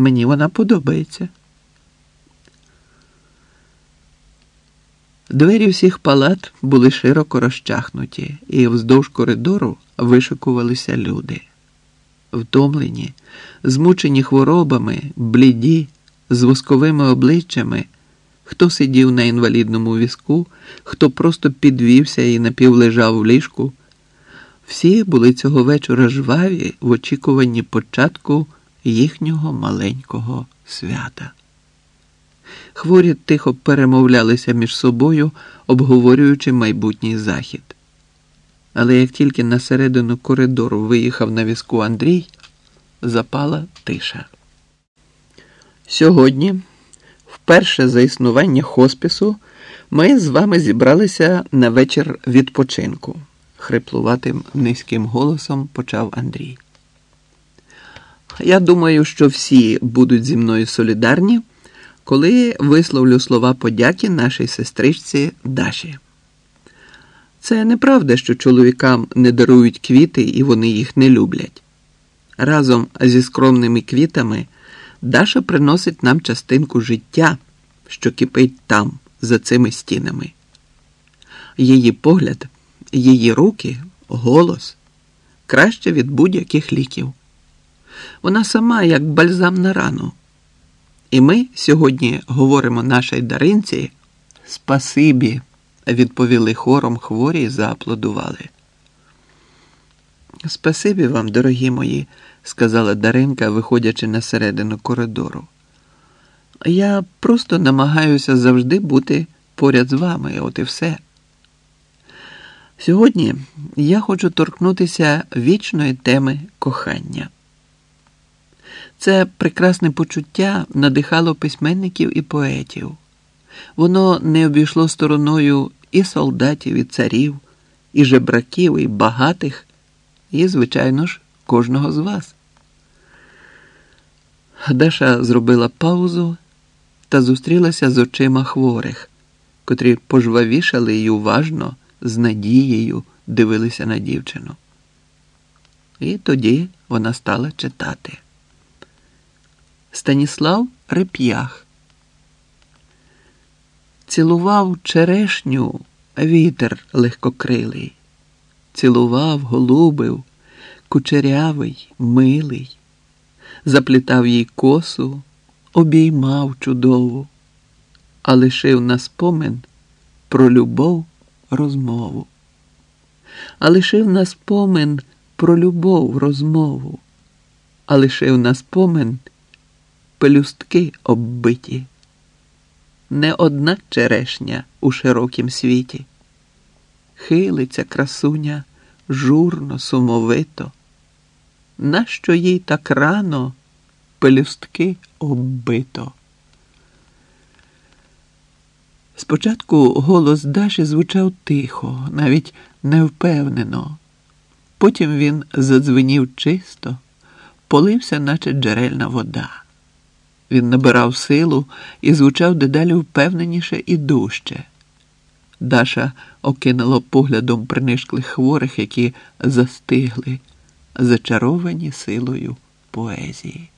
Мені вона подобається. Двері всіх палат були широко розчахнуті, і вздовж коридору вишикувалися люди. Втомлені, змучені хворобами, бліді, з восковими обличчями, хто сидів на інвалідному візку, хто просто підвівся і напівлежав в ліжку. Всі були цього вечора жваві в очікуванні початку їхнього маленького свята. Хворі тихо перемовлялися між собою, обговорюючи майбутній захід. Але як тільки на середину коридору виїхав на візку Андрій, запала тиша. Сьогодні, вперше за існування хоспісу, ми з вами зібралися на вечір відпочинку, хриплуватим низьким голосом почав Андрій. Я думаю, що всі будуть зі мною солідарні, коли висловлю слова подяки нашій сестричці Даші. Це неправда, що чоловікам не дарують квіти і вони їх не люблять. Разом зі скромними квітами Даша приносить нам частинку життя, що кипить там, за цими стінами. Її погляд, її руки, голос краще від будь-яких ліків. Вона сама як бальзам на рану. І ми сьогодні говоримо нашій даринці спасибі, відповіли хором хворі і зааплодували. Спасибі вам, дорогі мої, сказала Даринка, виходячи на середину коридору. Я просто намагаюся завжди бути поряд з вами, от і все. Сьогодні я хочу торкнутися вічної теми кохання. Це прекрасне почуття надихало письменників і поетів. Воно не обійшло стороною і солдатів, і царів, і жебраків, і багатих, і, звичайно ж, кожного з вас. Даша зробила паузу та зустрілася з очима хворих, котрі пожвавішали і уважно, з надією дивилися на дівчину. І тоді вона стала читати. Станіслав Реп'ях. Цілував черешню вітер легкокрилий, цілував, голубив, кучерявий, милий, заплітав їй косу, обіймав чудову, а лишив на спомин про любов розмову, а лишив на спомин про любов розмову, а лишив на спомин пелюстки оббиті. Не одна черешня у широкім світі. Хилиться красуня журно, сумовито. Нащо їй так рано пелюстки оббито? Спочатку голос Даші звучав тихо, навіть невпевнено. Потім він задзвенів чисто, полився, наче джерельна вода. Він набирав силу і звучав дедалі впевненіше і дужче. Даша окинула поглядом принишклих хворих, які застигли, зачаровані силою поезії.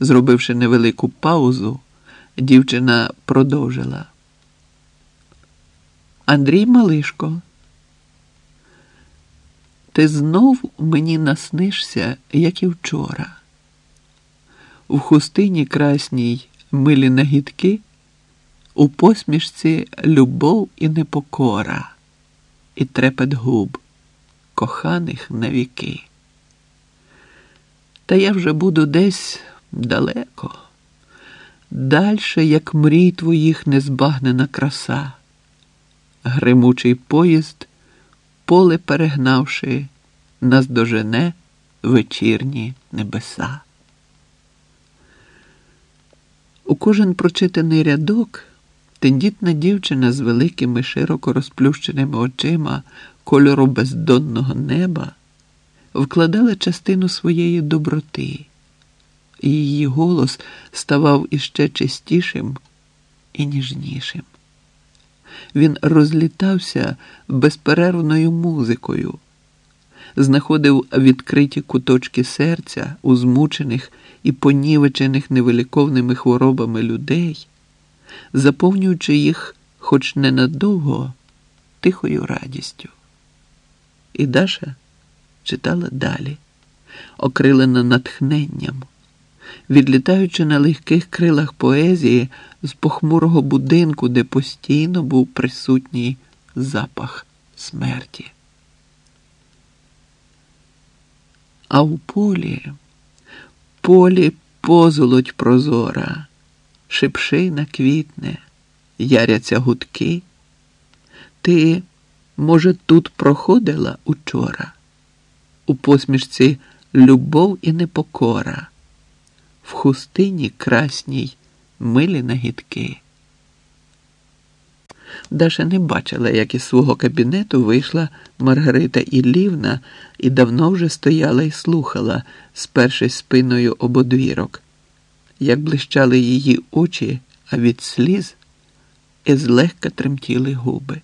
Зробивши невелику паузу, дівчина продовжила. Андрій Малишко, ти знов мені наснишся, як і вчора в хустині красній милі нагідки, у посмішці любов і непокора, і трепет губ, коханих навіки. Та я вже буду десь далеко, дальше, як мрій твоїх незбагнена краса, гримучий поїзд, поле перегнавши, наздожене вечірні небеса. У кожен прочитаний рядок тендітна дівчина з великими широко розплющеними очима кольору бездонного неба вкладала частину своєї доброти, і її голос ставав іще чистішим і ніжнішим. Він розлітався безперервною музикою, знаходив відкриті куточки серця у змучених і понівечених невиліковними хворобами людей, заповнюючи їх хоч ненадовго тихою радістю. І Даша читала далі, окрилена натхненням, відлітаючи на легких крилах поезії з похмурого будинку, де постійно був присутній запах смерті. А у полі, полі позолоть прозора, шипшина квітне, яряться гудки. Ти, може, тут проходила учора, у посмішці любов і непокора, в хустині красній милі нагідки. Даша не бачила, як із свого кабінету вийшла Маргарита Іллівна і давно вже стояла і слухала, спершись спиною об одвірок, як блищали її очі, а від сліз і злегка тремтіли губи.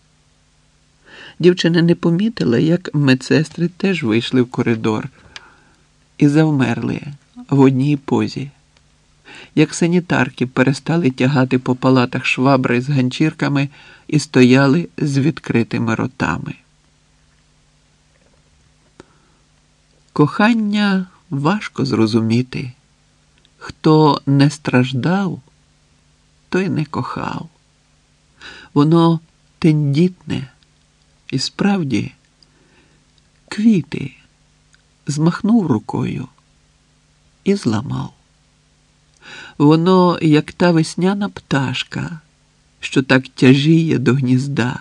Дівчина не помітила, як медсестри теж вийшли в коридор і завмерли в одній позі як санітарки перестали тягати по палатах швабри з ганчірками і стояли з відкритими ротами. Кохання важко зрозуміти. Хто не страждав, той не кохав. Воно тендітне і справді квіти змахнув рукою і зламав. Воно, як та весняна пташка, що так тяжіє до гнізда.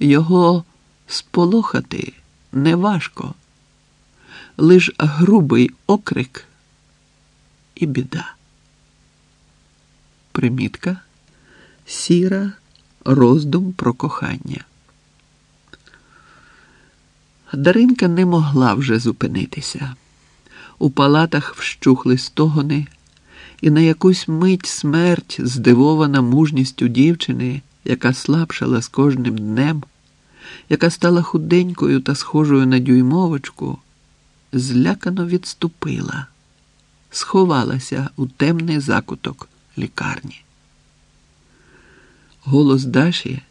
Його сполохати неважко, лиш грубий окрик і біда. Примітка сіра роздум про кохання. Даринка не могла вже зупинитися. У палатах вщухли стогони і на якусь мить смерть, здивована мужністю дівчини, яка слабшала з кожним днем, яка стала худенькою та схожою на дюймовочку, злякано відступила, сховалася у темний закуток лікарні. Голос Даші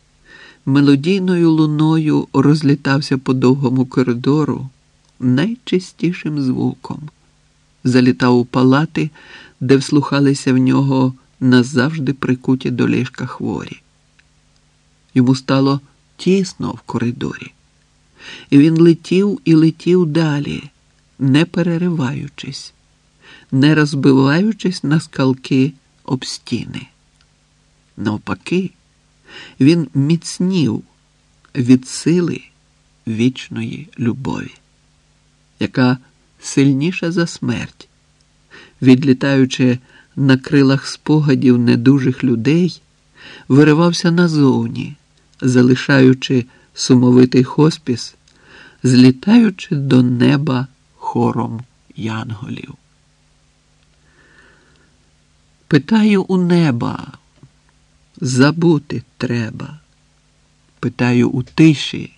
мелодійною луною розлітався по довгому коридору найчистішим звуком, залітав у палати де вслухалися в нього назавжди прикуті до ліжка хворі. Йому стало тісно в коридорі, і він летів і летів далі, не перериваючись, не розбиваючись на скалки об стіни. Навпаки, він міцнів від сили вічної любові, яка сильніша за смерть відлітаючи на крилах спогадів недужих людей, виривався назовні, залишаючи сумовитий хоспіс, злітаючи до неба хором янголів. Питаю у неба, забути треба. Питаю у тиші,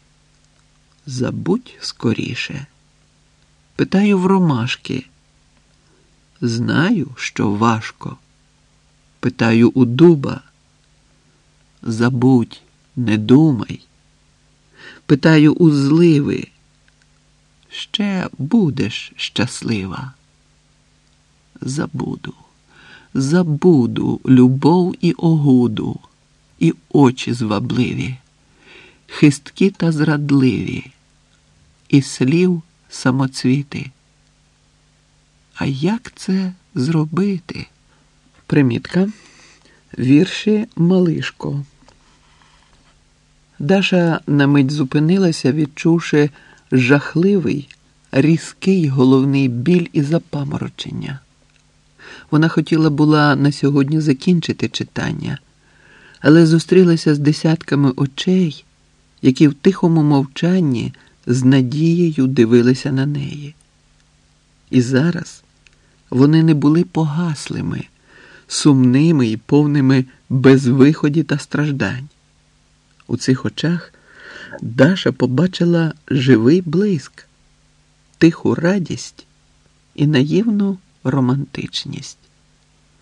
забудь скоріше. Питаю в ромашки. Знаю, що важко. Питаю у дуба. Забудь, не думай. Питаю у зливи. Ще будеш щаслива. Забуду, забуду любов і огуду, і очі звабливі, хисткі та зрадливі, і слів самоцвіти. А як це зробити? Примітка. Вірші Малишко. Даша на мить зупинилася, відчувши жахливий, різкий головний біль і запаморочення. Вона хотіла була на сьогодні закінчити читання, але зустрілася з десятками очей, які в тихому мовчанні з надією дивилися на неї. І зараз вони не були погаслими, сумними і повними безвиході та страждань. У цих очах Даша побачила живий блиск. тиху радість і наївну романтичність.